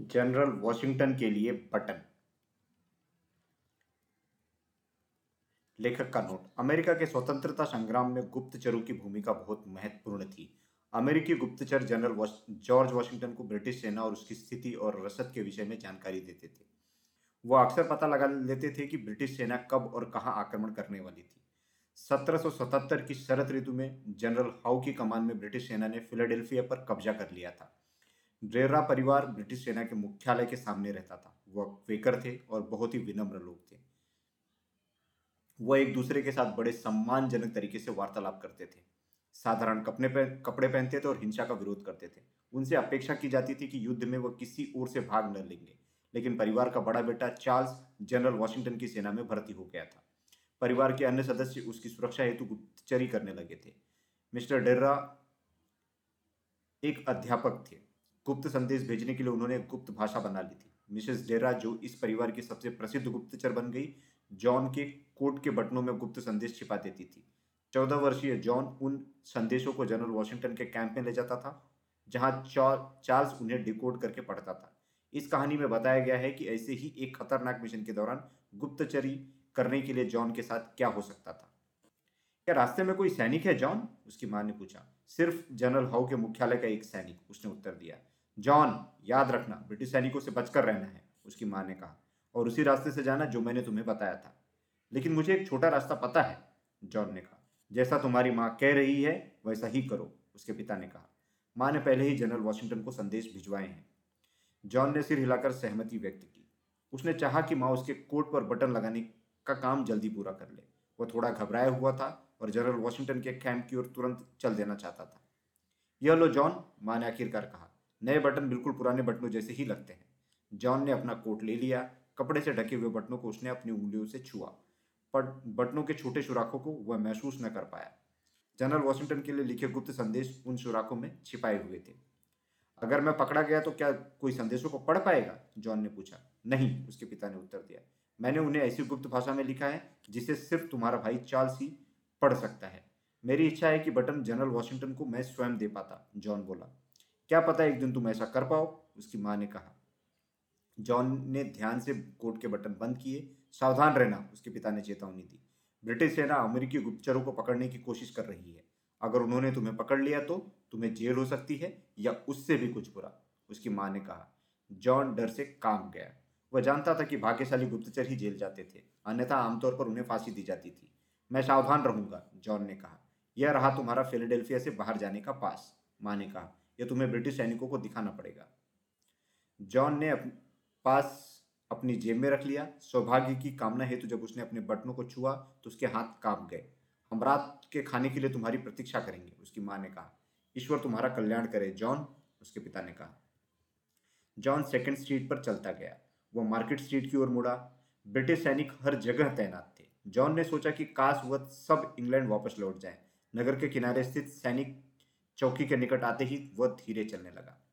General Washington के लिए button. लेखक का नोट। अमेरिका के स्वतंत्रता संग्राम में गुप्तचरों की भूमिका बहुत महत्वपूर्ण थी। अमेरिकी गुप्तचर जनरल जॉर्ज वॉशिंगटन को ब्रिटिश सेना और उसकी स्थिति और रसद के विषय में जानकारी देते थे। वह अक्सर पता लगा लेते थे कि ब्रिटिश सेना कब और कहाँ आक्रमण करने वाली थी। 1777 की शरद ऋतु में जनरल हाउ की कमान में ब्रिटिश सेना ने फिलाडेल्फिया पर कब्जा कर लिया था। ड्रेरा परिवार ब्रिटिश सेना के मुख्यालय के सामने रहता था। वह क्वेकर थे और बहुत ही विनम्र लोग थे। वह एक दूसरे के साथ बड़े सम्मानजनक तरीके से वार्तालाप करते थे। साधारण कपड़े कपड़े पहनते थे और हिंसा का विरोध करते थे। उनसे अपेक्षा की जाती थी कि युद्ध में वह किसी ओर से भाग न लेंगे। लेकिन परिवार का बड़ा बेटा चार्ल्स, जनरल वॉशिंगटन की सेना में भर्ती हो गया था। परिवार के अन्य सदस्य उसकी सुरक्षा हेतु गुप्तचरी करने लगे थे। मिस्टर डेर्रा एक अध्यापक थे। गुप्त संदेश भेजने के लिए उन्होंने गुप्त भाषा बना ली थी। मिसेस डेरा, जो इस परिवार की सबसे प्रसिद्ध गुप्तचर बन गई, जॉन के कोट के बटनों में गुप्त संदेश छिपा देती थी। चौदह वर्षीय जॉन उन संदेशों को जनरल वॉशिंगटन के कैंप में ले जाता था, जहाँ चार्ल्स उन्हें डिकोड करके पढ़ता था। इस कहानी में बताया गया है कि ऐसे ही एक खतरनाक मिशन के दौरान गुप्तचरी करने के लिए जॉन के साथ क्या हो सकता था। क्या रास्ते में कोई सैनिक है जॉन? उसकी माँ ने पूछा। सिर्फ़ जनरल हाउ के मुख्यालय का एक सैनिक, उसने उत्तर दिया। जॉन, याद रखना, ब्रिटिश सैनिकों से बचकर रहना है, उसकी माँ ने कहा। और उसी रास्ते से जाना जो मैंने तुम्हें बताया था। लेकिन मुझे एक छोटा रास्ता पता है, जॉन ने कहा। जैसा तुम्हारी माँ कह रही है, वैसा ही करो, उसके पिता ने कहा। माँ ने पहले ही जनरल वॉशिंगटन को संदेश भिजवाए हैं। जॉन ने सिर हिलाकर सहमति व्यक्त की। उसने चाहा कि माँ उसके कोट पर बटन लगाने का काम जल्दी पूरा कर ले। वह थोड़ा घबराया हुआ था और जनरल वॉशिंगटन के कैंप की ओर तुरंत चल देना चाहता था। यह लो जॉन, माँ ने आखिरकार कहा। नए बटन बिल्कुल पुराने बटनों जैसे ही लगते हैं। जॉन ने अपना कोट ले लिया, कपड़े से ढके हुए बटनों को उसने अपनी उंगलियों से छुआ, पर बटनों के छोटे सुराखों को वह महसूस न कर पाया। जनरल वॉशिंगटन के लिए लिखे गुप्त संदेश उन सुराखों में छिपाए हुए थे। अगर मैं पकड़ा गया तो क्या कोई संदेशों को पढ़ पाएगा? जॉन ने पूछा। नहीं, उसके पिता ने उत्तर दिया। मैंने उन्हें ऐसी गुप्त भाषा में लिखा है, जिसे सिर्फ़ तुम्हारा भाई चार्ल्स ही पढ़ सकता है। मेरी इच्छा है कि बटन जनरल वॉशिंगटन को मैं स्वयं दे पाता, जॉन बोला। क्या पता एक दिन तुम ऐसा कर पाओ, उसकी माँ ने कहा। जॉन ने ध्यान से कोट के बटन बंद किए, सावधान रहना, उसके पिता ने चेतावनी दी। ब्रिटिश सेना अमेरिकी गुप्तचरों को पकड़ने की कोशिश कर रही है। अगर उन्होंने तुम्हें पकड़ लिया तो तुम्हें जेल हो सकती है या उससे भी कुछ बुरा, उसकी माँ ने कहा। जॉन डर से काम गया। वह जानता था कि भाग्यशाली गुप्तचर ही जेल जाते थे, अन्यथा आमतौर पर उन्हें फांसी दी जाती थी। मैं सावधान रहूँगा, जॉन ने कहा। यह रहा तुम्हारा फिलाडेल्फिया से बाहर जाने का पास, माँ ने कहा। यह तुम्हें ब्रिटिश सैनिकों को दिखाना पड़ेगा। जॉन ने अप, पास अपनी जेब में रख लिया। सौभाग्य की कामना हेतु जब उसने अपने बटनों को छुआ तो उसके हाथ काँप गए। हम रात के खाने के लिए तुम्हारी प्रतीक्षा करेंगे उसकी माँ ने कहा। ईश्वर तुम्हारा कल्याण करे जॉन उसके पिता ने कहा। जॉन सेकंड स्ट्रीट पर चलता गया। वह मार्केट स्ट्रीट की ओर मुड़ा। ब्रिटिश सैनिक हर जगह तैनात थे। जॉन ने सोचा कि काश वह सब इंग्लैंड वापस लौट जाए। नगर के किनारे स्थित सैनिक चौकी के निकट आते ही वह धीरे चलने लगा।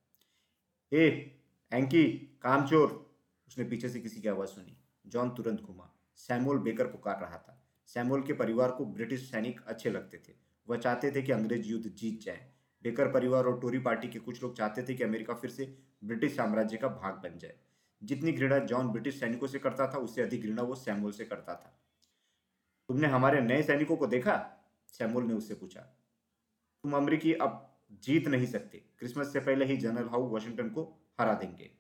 ए एंकी, कामचोर! उसने पीछे से किसी की आवाज़ सुनी। जॉन तुरंत घुमा। सैमुअल बेकर पुकार रहा था। सैमुअल के परिवार को ब्रिटिश सैनिक अच्छे लगते थे। वह चाहते थे कि अंग्रेज़ युद्ध जीत जाए। बेकर परिवार और टोरी पार्टी के कुछ लोग चाहते थे कि अमेरिका फिर से ब्रिटिश साम्राज्य का भाग बन जाए। जितनी घृणा जॉन ब्रिटिश सैनिकों से करता था, उससे अधिक घृणा वो सैमुअल से करता था। तुमने हमारे नए सैनिकों को देखा? सैमुअल ने उससे पूछा। तुम अमरीकी अब जीत नहीं सकते। क्रिसमस से पहले ही जनरल हाउ वॉशिंगटन को हरा देंगे।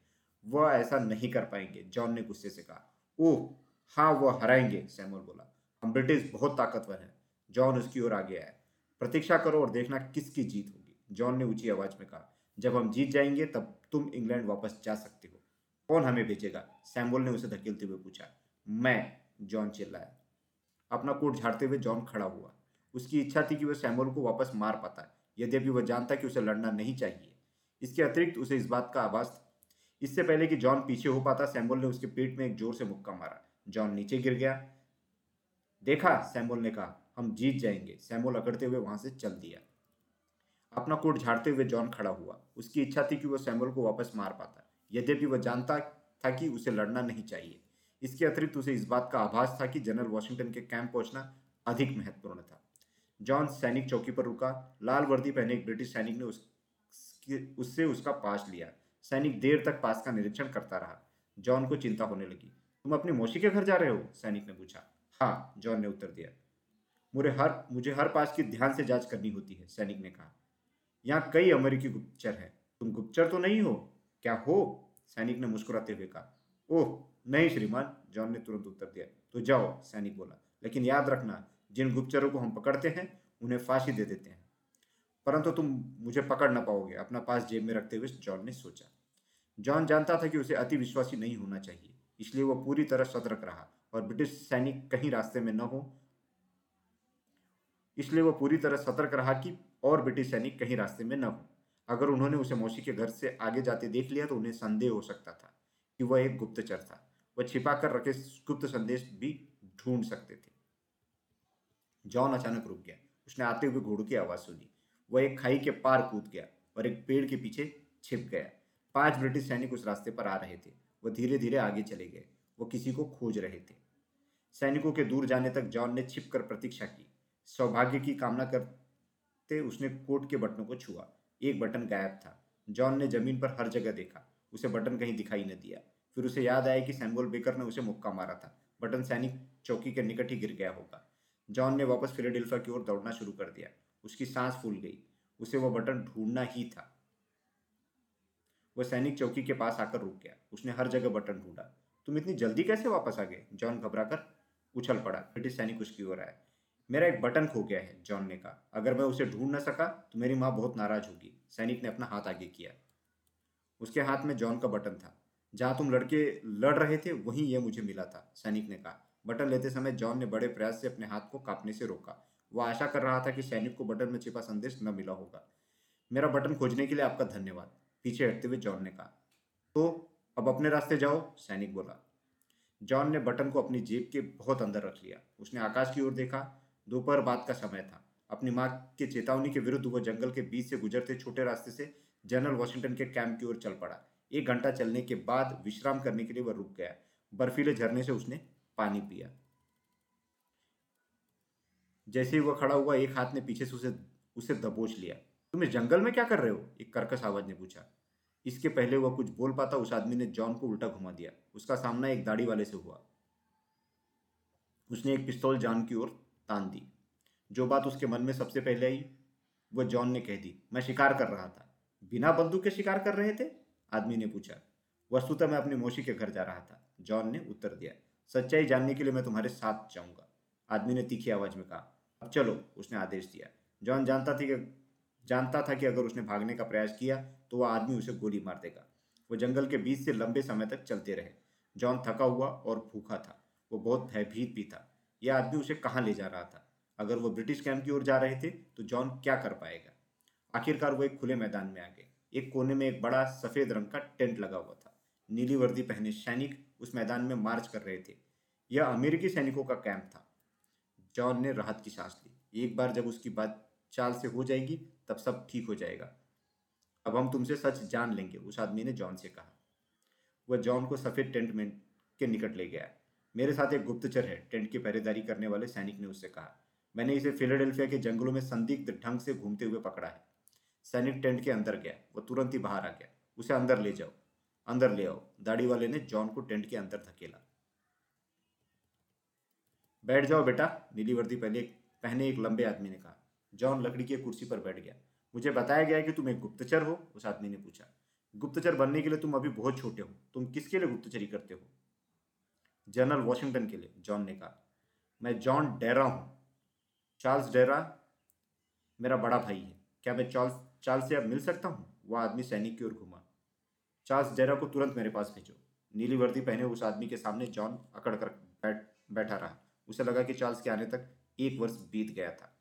वह ऐसा नहीं कर पाएँगे, जॉन ने गुस्से से कहा। ओह हाँ वह हराएँगे, सैमुअल बोला। हम ब्रिटिश बहुत ताकतवर हैं। जॉन उसकी ओर आगे आया। प्रतीक्षा करो और देखना किसकी जीत होगी। जॉन ने ऊँची आवाज़ में कहा, जब हम जीत जाएँगे, तब तुम इंग्लैंड वापस जा सकते हो। कौन हमें भेजेगा? सैमुअल ने उसे धकेलते हुए पूछा। मैं, जॉन चिल्लाया। अपना कोट झाड़ते हुए जॉन खड़ा हुआ। उसकी इच्छा थी कि वह सैमुअल को वापस मार पाता। यद्यपि वह जानता कि उसे लड़ना नहीं चाहिए। इसके अतिरिक्त उसे इस बात का आभास था। इससे पहले कि जॉन पीछे हो पाता सैमुअल ने उसके पेट में एक ज़ोर से मुक्का मारा। जॉन नीचे गिर गया। देखा सैमुअल ने कहा, हम जीत जाएँगे। सैमुअल अकड़ते हुए वहाँ से चल दिया। अपना कोट झाड़ते हुए जॉन खड़ा हुआ। उसकी इच्छा थी कि वह सैमुअल को वापस मार पाता। यद्यपि वह जानता था कि उसे लड़ना नहीं चाहिए। इसके अतिरिक्त उसे इस बात का आभास था कि जनरल वॉशिंगटन के कैंप पहुँचना अधिक महत्वपूर्ण था। जॉन सैनिक चौकी पर रुका। लाल वर्दी पहने एक ब्रिटिश सैनिक ने उस उससे उसका पास लिया। सैनिक देर तक पास का निरीक्षण करता रहा। जॉन को चिंता होने लगी। तुम अपनी मौसी के घर जा रहे हो? सैनिक ने पूछा। हाँ जॉन ने उत्तर दिया। मुझे हर मुझे हर पास की ध्यान से जाँच करनी होती है, सैनिक ने कहा। यहाँ कई अमेरिकी गुप्तचर हैं। तुम गुप्तचर तो नहीं हो? क्या हो? सैनिक ने मुस्कुराते हुए कहा। ओह, नहीं श्रीमान, जॉन ने तुरंत उत्तर दिया। तो जाओ, सैनिक बोला। लेकिन याद रखना जिन गुप्तचरों को हम पकड़ते हैं, उन्हें फांसी दे देते हैं। परंतु तुम मुझे पकड़ ना पाओगे, अपना पास जेब में रखते हुए जॉन ने सोचा। जॉन जानता था कि उसे अति विश्वासी नहीं होना चाहिए, इसलिए वह पूरी तरह सतर्क रहा और ब्रिटिश सैनिक कहीं रास्ते में न हो। इसलिए वह पूरी तरह सतर्क रहा कि और ब्रिटिश सैनिक कहीं रास्ते में न हो। अगर उन्होंने उसे मौसी के घर से आगे जाते देख लिया तो उन्हें संदेह हो सकता था कि वह एक गुप्तचर था। वह छिपा कर रखे गुप्त संदेश भी ढूंढ सकते थे। जॉन अचानक रुक गया। उसने आते हुए घोड़ों की आवाज़ सुनी। वह एक खाई के पार कूद गया और एक पेड़ के पीछे छिप गया। पाँच ब्रिटिश सैनिक उस रास्ते पर आ रहे थे। वह धीरे धीरे आगे चले गए। वो किसी को खोज रहे थे। सैनिकों के दूर जाने तक जॉन ने छिप कर प्रतीक्षा की। सौभाग्य की कामना करते उसने कोट के बटनों को छुआ। एक बटन गायब था। जॉन ने ज़मीन पर हर जगह देखा। उसे बटन कहीं दिखाई न दिया। फिर उसे याद आया कि सैमुअल बेकर ने उसे मुक्का मारा था। बटन सैनिक चौकी के निकट ही गिर गया होगा। जॉन ने वापस फिलाडेल्फिया की ओर दौड़ना शुरू कर दिया। उसकी सांस फूल गई। उसे वह बटन ढूंढना ही था। वह सैनिक चौकी के पास आकर रुक गया। उसने हर जगह बटन ढूंढा। तुम इतनी जल्दी कैसे वापस आ गए? जॉन घबराकर उछल पड़ा। ब्रिटिश सैनिक उसकी ओर आया मेरा एक बटन खो गया है, जॉन ने कहा। अगर मैं उसे ढूंढ न सका तो मेरी माँ बहुत नाराज़ होगी। सैनिक ने अपना हाथ आगे किया। उसके हाथ में जॉन का बटन था। जहाँ तुम लड़के लड़ रहे थे, वहीं यह मुझे मिला था, सैनिक ने कहा। बटन लेते समय जॉन ने बड़े प्रयास से अपने हाथ को कांपने से रोका। वह आशा कर रहा था कि सैनिक को बटन में छिपा संदेश न मिला होगा। मेरा बटन खोजने के लिए आपका धन्यवाद, पीछे हटते हुए जॉन ने कहा। तो अब अपने रास्ते जाओ, सैनिक बोला। जॉन ने बटन को अपनी जेब के बहुत अंदर रख लिया। उसने आकाश की ओर देखा। दोपहर बाद का समय था। अपनी माँ के चेतावनी के विरुद्ध वो जंगल के बीच से गुजरते छोटे रास्ते से जनरल वॉशिंगटन के कैंप की ओर चल पड़ा। एक घंटा चलने के बाद विश्राम करने के लिए वह रुक गया। बर्फीले झरने से उसने पानी पिया। जैसे ही वह खड़ा हुआ, एक हाथ ने पीछे से उसे उसे दबोच लिया। तुम इस जंगल में क्या कर रहे हो? एक कर्कश आवाज़ ने पूछा। इसके पहले वह कुछ बोल पाता, उस आदमी ने जॉन को उल्टा घुमा दिया। उसका सामना एक दाढ़ी वाले से हुआ। उसने एक पिस्तौल जॉन की ओर तान दी। जो बात उसके मन में सबसे पहले आई, वह जॉन ने कह दी, मैं शिकार कर रहा था। बिना बंदूक के शिकार कर रहे थे? आदमी ने पूछा। वस्तुतः मैं अपनी मौसी के घर जा रहा था। जॉन ने उत्तर दिया। सच्चाई जानने के लिए मैं तुम्हारे साथ जाऊँगा। आदमी ने तीखी आवाज़ में कहा, अब चलो, उसने आदेश दिया। जॉन जानता था कि, जानता था कि अगर उसने भागने का प्रयास किया तो वह आदमी उसे गोली मार देगा। वो जंगल के बीच से लंबे समय तक चलते रहे। जॉन थका हुआ और भूखा था। वो बहुत भयभीत भी था। यह आदमी उसे कहाँ ले जा रहा था? अगर वो ब्रिटिश कैंप की ओर जा रहे थे तो जॉन क्या कर पाएगा? आखिरकार वो एक खुले मैदान में आ गए। एक कोने में एक बड़ा सफ़ेद रंग का टेंट लगा हुआ था। नीली वर्दी पहने सैनिक उस मैदान में मार्च कर रहे थे। यह अमेरिकी सैनिकों का कैंप था। जॉन ने राहत की सांस ली। एक बार जब उसकी बात चाल से हो जाएगी, तब सब ठीक हो जाएगा। अब हम तुमसे सच जान लेंगे, उस आदमी ने जॉन से कहा। वह जॉन को सफ़ेद टेंट में के निकट ले गया। मेरे साथ एक गुप्तचर है, टेंट की पहरेदारी करने वाले सैनिक ने उससे कहा। मैंने इसे फिलाडेल्फिया के जंगलों में संदिग्ध ढंग से घूमते हुए पकड़ा है। सैनिक टेंट के अंदर गया, वह तुरंत ही बाहर आ गया। उसे अंदर ले जाओ। अंदर ले आओ। दाढ़ी वाले ने जॉन को टेंट के अंदर धकेला। बैठ जाओ बेटा, नीली वर्दी पहले पहने एक लंबे आदमी ने कहा। जॉन लकड़ी की कुर्सी पर बैठ गया। मुझे बताया गया कि तुम एक गुप्तचर हो, उस आदमी ने पूछा। गुप्तचर बनने के लिए तुम अभी बहुत छोटे हो। तुम किसके लिए गुप्तचरी करते हो? जनरल वॉशिंगटन के लिए, जॉन ने कहा। मैं जॉन डेरा हूँ। चार्ल्स डेरा मेरा बड़ा भाई है। क्या मैं चार्ल्स चार्ल्स से अब मिल सकता हूँ? वह आदमी सैनिक की ओर घुमा। चार्ल्स डेरा को तुरंत मेरे पास भेजो। नीली वर्दी पहने उस आदमी के सामने जॉन अकड़ कर बैठ, बैठा रहा। उसे लगा कि चार्ल्स के आने तक एक वर्ष बीत गया था।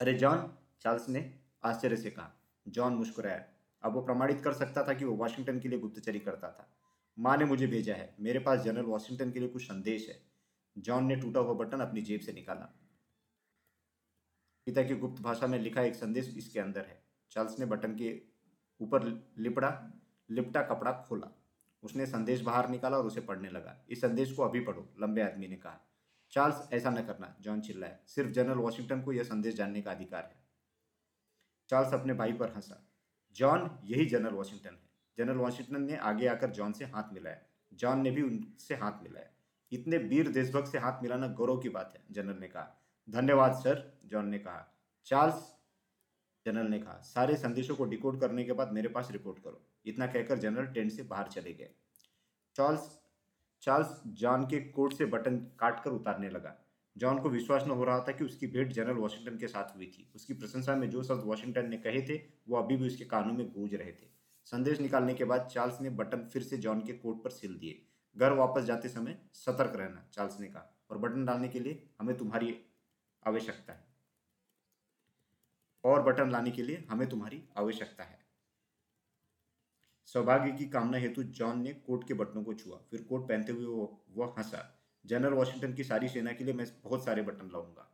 अरे जॉन, चार्ल्स ने आश्चर्य से कहा। जॉन मुस्कुराया। अब वो प्रमाणित कर सकता था कि वो वाशिंगटन के लिए गुप्तचरी करता था। माँ ने मुझे भेजा है। मेरे पास जनरल वाशिंगटन के लिए कुछ संदेश है। जॉन ने टूटा हुआ बटन अपनी जेब से निकाला। पिता की गुप्त भाषा में लिखा एक संदेश इसके अंदर है। चार्ल्स ने बटन के ऊपर लिपड़ा लिपटा कपड़ा खोला। उसने संदेश बाहर निकाला और उसे पढ़ने लगा। इस संदेश को अभी पढ़ो, लंबे आदमी ने कहा। चार्ल्स, ऐसा न करना, जॉन चिल्लाया। सिर्फ़ जनरल वॉशिंगटन को यह संदेश जानने का अधिकार है। चार्ल्स अपने भाई पर हंसा। जॉन, यही जनरल वॉशिंगटन है। जनरल वॉशिंगटन ने आगे आकर जॉन से हाथ मिलाया। जॉन ने भी उनसे हाथ मिलाया। इतने वीर देशभक्त से हाथ मिलाना गौरव की बात है, जनरल ने कहा। धन्यवाद, सर, जॉन ने कहा। चार्ल्स जनरल ने कहा, सारे संदेशों को डिकोड करने के बाद मेरे पास रिपोर्ट करो। इतना कहकर जनरल टेंट से बाहर चले गए। चार्ल्स चार्ल्स जॉन के कोट से बटन काटकर उतारने लगा। जॉन को विश्वास न हो रहा था कि उसकी भेंट जनरल वॉशिंगटन के साथ हुई थी। उसकी प्रशंसा में जो शब्द वॉशिंगटन ने कहे थे, वो अभी भी उसके कानों में गूंज रहे थे। संदेश निकालने के बाद चार्ल्स ने बटन फिर से जॉन के कोट पर सिल दिए। घर वापस जाते समय सतर्क रहना, चार्ल्स ने कहा, और बटन डालने के लिए हमें तुम्हारी आवश्यकता है। और बटन लाने के लिए हमें तुम्हारी आवश्यकता है। सौभाग्य की कामना हेतु जॉन ने कोट के बटनों को छुआ। फिर कोट पहनते हुए वह हंसा। जनरल वॉशिंगटन की सारी सेना के लिए मैं बहुत सारे बटन लाऊँगा।